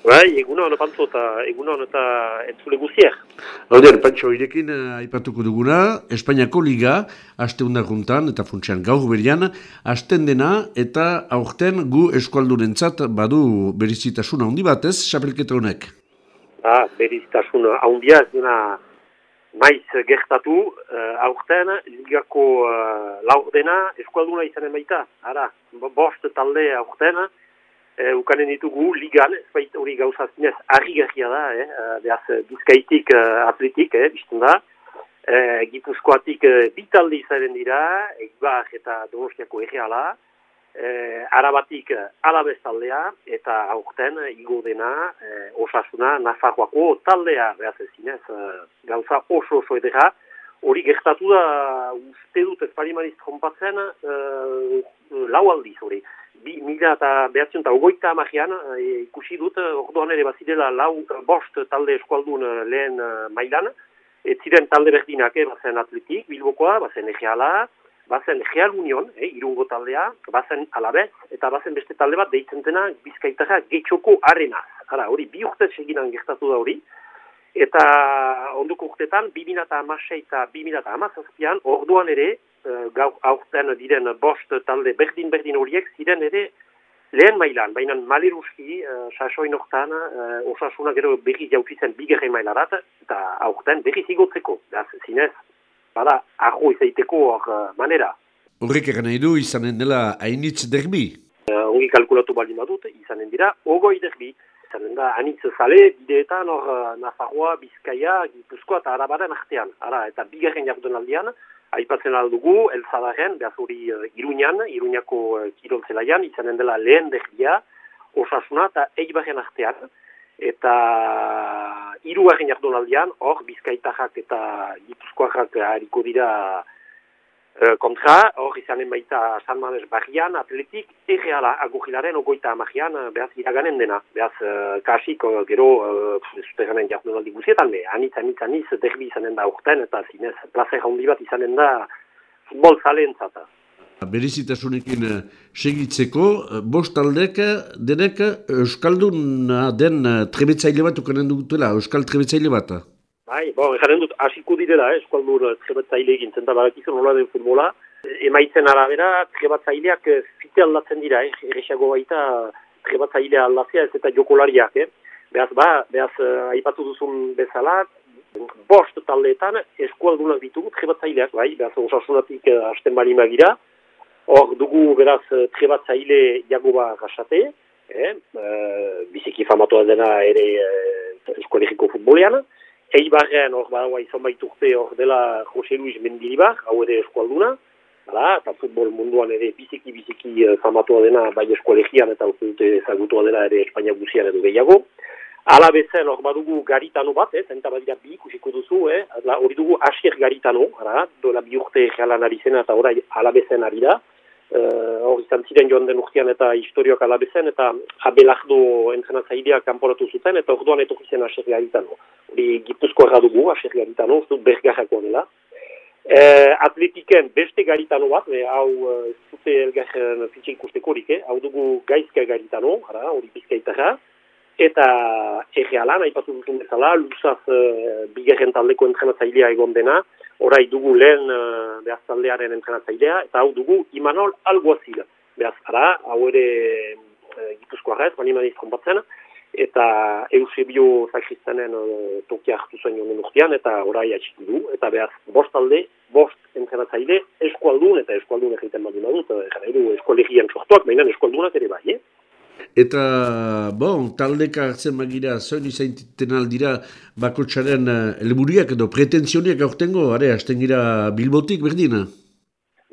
Bai, eguna hona pantzo eta eguna hona eta entzule guzier. Hauder, Pantxo, irekin uh, aipatuko duguna, Espainiako Liga, haste juntan eta funtsian gaur berian, hasten dena eta aurten gu eskualdurentzat badu berizitasuna handi batez, xapelketa honek. Ba, berizitasuna handia ez dena maiz gertatu, uh, aurten ligako uh, laurdena eskualduna izanen baita. Ara, bost talde aurten, e, ukanen ditugu ligan, ez bait hori gauza zinez, gehia da, eh? behaz, bizkaitik uh, atletik, eh, bizten da, e, gipuzkoatik uh, bitaldi izaren dira, eibar eta donostiako erreala, e, arabatik alabez taldea, eta aurten igo dena, uh, osasuna, nafarroako taldea, behaz ez zinez, uh, gauza oso oso edera, hori gertatu da, uste dut ez parimariz trompatzen, uh, lau aldiz hori bi, mila eta behatzen eta ogoita amajean e, ikusi dut, e, orduan ere bazirela lau bost talde eskualdun lehen mailan, ez ziren talde berdinak, eh, bazen atletik, bilbokoa, bazen egeala, bazen egeal union, eh, irungo taldea, bazen alabez, eta bazen beste talde bat deitzen dena bizkaitara getxoko arena. Hara, hori bi urte seginan gertatu da hori, eta onduko urtetan, 2000 eta amasei eta 2000 eta amazazpian, orduan ere, uh, gaur aurten diren bost talde berdin-berdin horiek ziren ere lehen mailan, baina maleruski, uh, sasoin hortan, uh, osasuna gero berri jautzi zen bigerre mailarat, eta aurten berri zigotzeko, da zinez, bada, arro izaiteko hor uh, manera. Horrek egan nahi du izanen dela hainitz derbi? Uh, kalkulatu baldin badut, izanen dira, ogoi derbi. Izanen da, anitz zale, bideetan hor uh, Nafarroa, Bizkaia, Gipuzkoa eta Arabaren artean. Ara, eta bigarren jardun aldean, Aipatzen aldugu, elzadaren, behaz hori uh, Iruñan, Iruñako uh, kiroltzelaian, izanen dela lehen dehia, osasuna eta eibarren artean. Eta irugarren jardunaldian, hor, bizkaitajak eta gipuzkoajak hariko dira Eh, kontra, hor izanen baita San Mames barrian, atletik, erreala agurrilaren ogoita amagian, eh, behaz iraganen dena. Behaz, uh, kasik, uh, gero, uh, zuterranen jartzen aldi guzietan, be, anitz, anitz, anitz, derbi izanen da urten, eta zinez, plaza handi bat izanen da futbol zalen zata. Berizitasunekin segitzeko, bost aldek, denek, Euskaldun den trebetzaile bat ukanen dutela, Euskal trebetzaile bat? Bai, bo, jaren dut, asiko direla, eh, eskualdur eh, trebatzaile egin zenta barakizun nola den futbola. Emaitzen arabera, trebatzaileak eh, fite aldatzen dira, eh, errexago baita trebatzailea aldatzea ez eta jokolariak, eh. Beaz, ba, beaz, uh, aipatu duzun bezala, bost taldeetan eskualdunak ditugu trebatzaileak, bai, beaz, osasunatik hasten bali magira. Hor, dugu, beraz, trebatzaile jagoba rasate, eh, uh, biziki famatu dena ere uh, eskualeriko futbolean, Eibarrean hor badaua izan baiturte hor dela Jose Luis Mendilibar, hau ere eskualduna, hala, eta futbol munduan ere biziki-biziki uh, zamatua dena bai eskualegian eta uste dute ezagutua dela ere Espainia guzian edo gehiago. Ala bezen hor badugu garitano bat, eh, zenta badira bi ikusiko duzu, eh, hori dugu asier garitano, hala, dola bi urte jalan ari zena eta orai ala bezen ari da, Eh, hor uh, izan ziren joan den urtean eta historioak alabezen, eta abelardo entrenatzailea kanporatu zuten, eta orduan etorri zen aserri garitano. Hori gipuzko erradugu, aserri garitano, dut bergarrako dela. Uh, atletiken beste garitano bat, eh, hau uh, zute elgarren fitxe ikusteko horik, eh? hau dugu gaizka garitano, hori bizkaitarra, eta errealan, haipatu duzun bezala, luzaz uh, bigarren taldeko entrenatzailea egon dena, orai dugu lehen uh, behaz taldearen entrenatzailea, eta hau dugu Imanol Alguazil. Behaz, ara, hau ere uh, gipuzkoa ez, mani mani eta Eusebio Zakristanen uh, tokia hartu zuen joan urtean, eta orai atxitu du, eta behaz, bost talde, bost entrenatzaile, eskualdun, eta eskualdun egiten badu nadut, uh, eskualegian sortuak, baina eskualdunak ere bai, eh? Eta, bon, taldeka hartzen magira, zoin izaintiten aldira bakotxaren uh, elburiak edo pretensioniak aurtengo, are, hasten gira bilbotik berdina?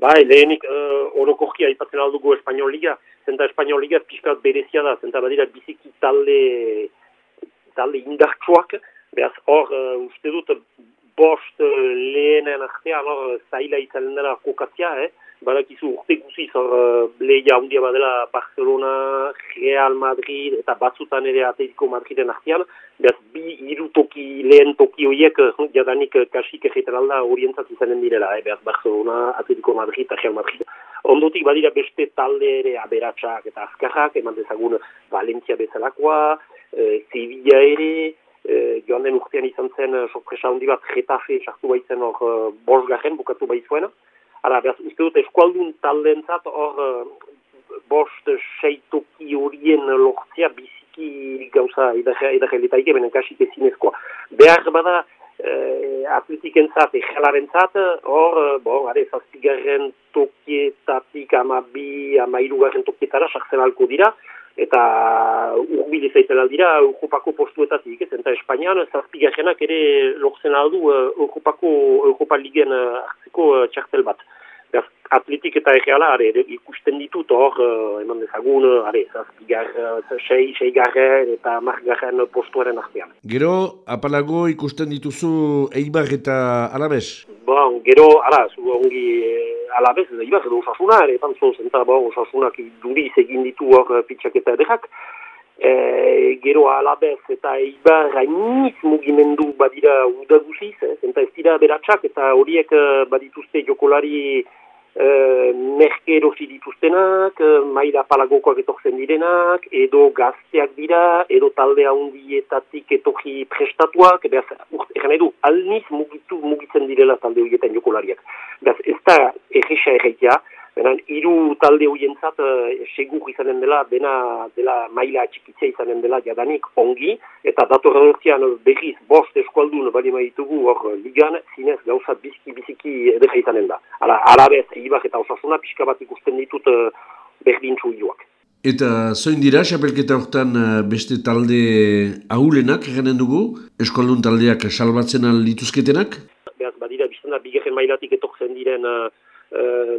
Bai, lehenik uh, orokorkia ipatzen aldugu Espainiol Liga, zenta Espainiol Liga pixkat berezia da, zenta badira biziki talde, talde indartsuak, behaz hor, uh, uste dut, bost uh, lehenen artean hor, zaila izanen dela kokatzia, eh? Badakizu urte guziz hor uh, leia handia badela Barcelona, Real Madrid eta batzutan ere Atletico Madriden artean, behaz bi iru toki, lehen toki horiek uh, jadanik uh, kasik egiten alda orientzat izanen direla, eh? behaz Barcelona, Atletico Madrid eta Real Madrid. Ondotik badira beste talde ere aberatsak eta azkarrak, eman dezagun Valencia bezalakoa, e, Sevilla ere, e, joan den urtean izan zen, sorpresa handi bat, Getafe sartu baitzen hor e, bosgarren bukatu baitzuen. Ara, behaz, uste dut, eskualdun taldentzat hor bost seitoki horien lortzea biziki gauza edajeletaike, benen kasik ezinezkoa. Behar bada, eh, atletiken zat, egelaren zat, hor, eh, bon, are, zazpigarren tokietatik amabi, amairugarren tokietara sartzen alko dira, eta urbil izaiten aldira Europako postuetatik, ez, eta Espainian zazpigarrenak ere lortzen aldu uh, Europako, Europa Ligen uh, hartzeko uh, txartel bat atletik eta egeala, are, ikusten ditut hor, uh, eman dezagun, are, zazpigar, uh, sei, sei garren eta margarren postuaren artean. Gero, apalago ikusten dituzu eibar eta alabez? Bon, gero, ala, zu ongi eh, alabez, eibar edo osasuna, ere, panzo, zenta, bon, osasunak duriz egin ditu hor pitsak eta edekak. E, gero alabez eta eibar hainiz mugimendu badira udaguziz, eh, zenta ez dira beratxak eta horiek badituzte jokolari e, merke erosi dituztenak, e, maila palagokoak etorzen direnak, edo gazteak dira, edo talde handietatik etorri prestatuak, behaz, egan edu, alniz mugitu, mugitzen direla talde horietan jokolariak. Behaz, ez da egisa erreitea, Beran, iru talde hoientzat uh, segur izanen dela, dena dela maila txikitzea izanen dela jadanik ongi, eta datorren urtean berriz bost eskualdun bali maitugu hor ligan, zinez gauza biziki-biziki edera izanen da. Hala, alabez, ibar eta osasuna pixka bat ikusten ditut uh, berdin txuioak. Eta zoin dira, xapelketa horretan beste talde ahulenak egenen dugu, eskualdun taldeak salbatzen lituzketenak? Beaz, badira, bizten da, bigarren mailatik etortzen diren uh,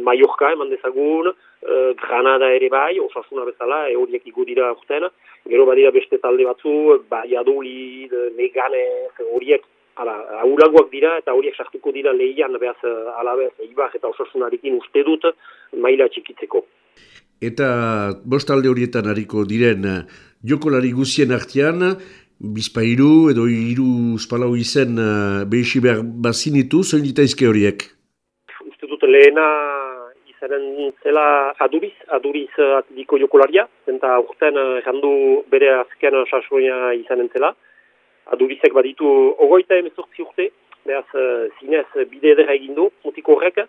Mallorca eman dezagun, uh, Granada ere bai, osasuna bezala, e horiek iku dira urten, gero badira beste talde batzu, Baiadolid, Leganez, horiek Hala, aulagoak dira eta horiek sartuko dira lehian behaz alabez, ibar eta osasunarekin uste dut maila txikitzeko. Eta bostalde horietan hariko diren jokolari guzien artean, bizpairu edo iru spalau izen behisi behar bazinitu, zoin ditaizke horiek? Lehena izanen zela aduriz, aduriz atliko jokolaria, zenta urten jandu bere azken sasoia izanen zela. Adurizek baditu ogoita emezortzi urte, behaz zinez bide edera egindu, mutiko horrek.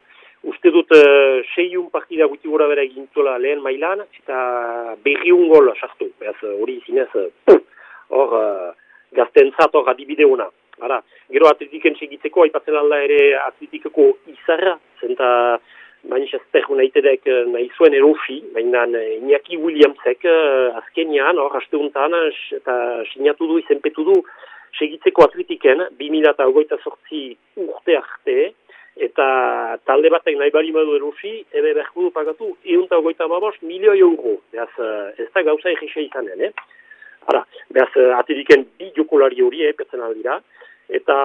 Uste dut uh, seiun partida guti gura bera egintuela lehen mailan, eta berriun gol sartu, behaz hori zinez hor uh, gazten hor adibide hona. Gero atletiken segitzeko, aipatzen alda ere atletikeko izarra, zenta Manchester Unitedek eh, nahi zuen erosi, baina eh, Iñaki Williamsek uh, azkenian, hor, hasteuntan, eta sinatu du, izenpetu du, segitzeko atletiken, 2008 sortzi urte arte, eta talde batek nahi bali madu erosi, ebe behar du pagatu, eunta ogoita babos, milioi euro. Beaz, ez da gauza egisa izanen, eh? Hala, beaz, atletiken bi jokolari hori, eh, pertsen aldira, Eta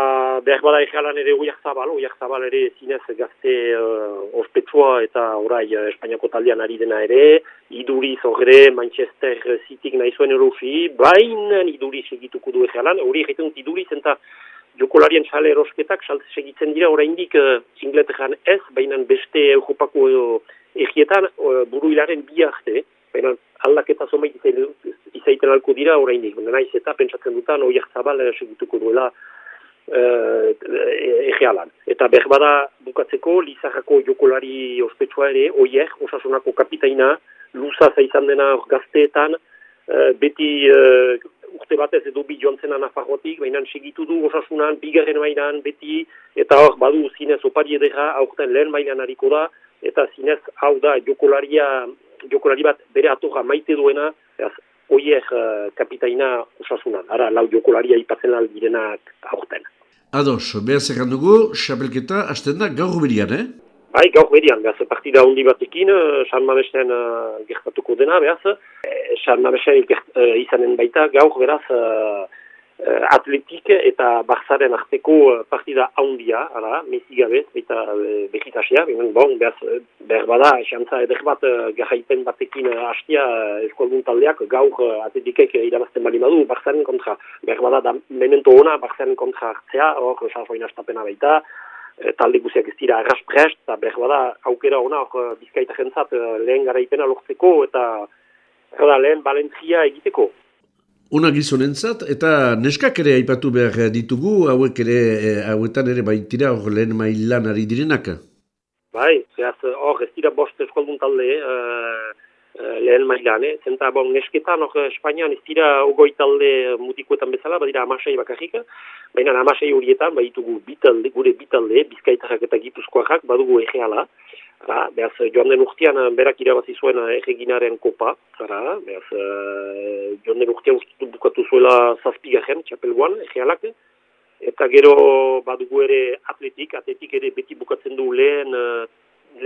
behar bada egalan ere oiak zabal, oiak zabal ere zinez gazte uh, ospetsua eta orai uh, Espainiako taldean ari dena ere, iduriz horre Manchester City nahi zuen erosi, baina iduriz egituko du egalan, hori egiten dut iduriz eta jokolarien xale erosketak xalte segitzen dira oraindik uh, ingletean ez, baina beste Europako uh, egietan uh, buru hilaren bi arte, baina aldaketa zomait izaiten alko dira oraindik, naiz eta pentsatzen dutan oiak zabal segituko duela uh, egealan. Eta berbada bukatzeko, Lizarrako jokolari ospetsua ere, oier, osasunako kapitaina, luza izan dena gazteetan, uh, beti uh, urte batez edo bi joan zena nafarrotik, baina segitu du osasunan, bigarren mailan beti, eta hor, badu zinez opari edera, aurten lehen mailan hariko da, eta zinez, hau da, jokolaria, jokolari bat bere atorra maite duena, oier uh, kapitaina osasunan. Ara, lau jokolaria ipatzen aldirenak aurten. Ados, behar zerran dugu, xapelketa, hasten da gaur berian, eh? Bai, gaur berian, behaz, partida hundi batekin, San Mamesten uh, gertatuko dena, behaz, San Mamesten uh, izanen baita, gaur beraz, uh, atletik eta barzaren arteko uh, partida handia, ara, mezi gabez, eta uh, behitasia, binen, bon, behaz, behar bada, xantza eder bat garraipen batekin hastia eskualdun taldeak, gaur atletikek irabazten bali madu, barzaren kontra, behar bada, da, memento ona, barzaren kontra hartzea, hor, sarfoin astapena baita, talde guziak ez dira arrasprest, eta behar bada, aukera ona, hor, bizkaita jentzat, lehen garaipena lortzeko, eta, Gara, lehen Valentzia egiteko. Una gizonentzat, eta neskak ere aipatu behar ditugu, hauek ere, eh, hauetan ere baitira hor lehen mailan ari direnak? Bai, zehaz, hor ez dira bost eskoldun talde uh, lehen mailan, eh? zenta bon, nesketan hor Espainian ez dira ogoi talde mutikoetan bezala, badira amasei bakarrik, baina amasei horietan, baitugu bitalde, gure bitalde, bizkaitarrak eta gipuzkoarrak, badugu egeala, Ara, behaz, joan den urtean eh, berak irabazi zuen eh, erreginaren kopa, ara, behaz, uh, joan den urtean ustutu bukatu zuela zazpigaren, txapelguan, egealak, eta gero badugu ere atletik, atletik ere beti bukatzen du lehen,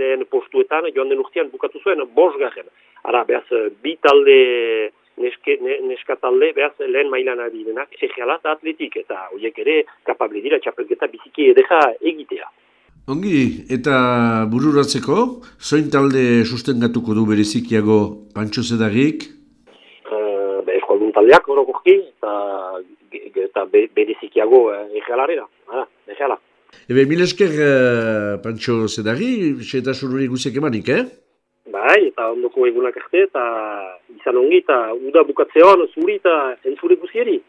lehen postuetan, joan den urtean bukatu zuen bosgaren. Ara, behaz, bi talde neske, neska talde, behaz, lehen mailan ari denak, egeala eta atletik, eta horiek ere kapable dira txapelketa biziki edeja egitea. Ongi, eta bururatzeko, zoin talde sustengatuko du berezikiago pantxo zedagik? Uh, be, eskualdun taldeak, orokorki, eta, eta be, berezikiago egealarera, ah, egeala. Ebe, mil esker uh, pantxo zedagi, eta sururi guziek emanik, eh? Bai, eta ondoko egunak arte, eta izan ongi, eta uda bukatzean, zuri eta entzure guzieri.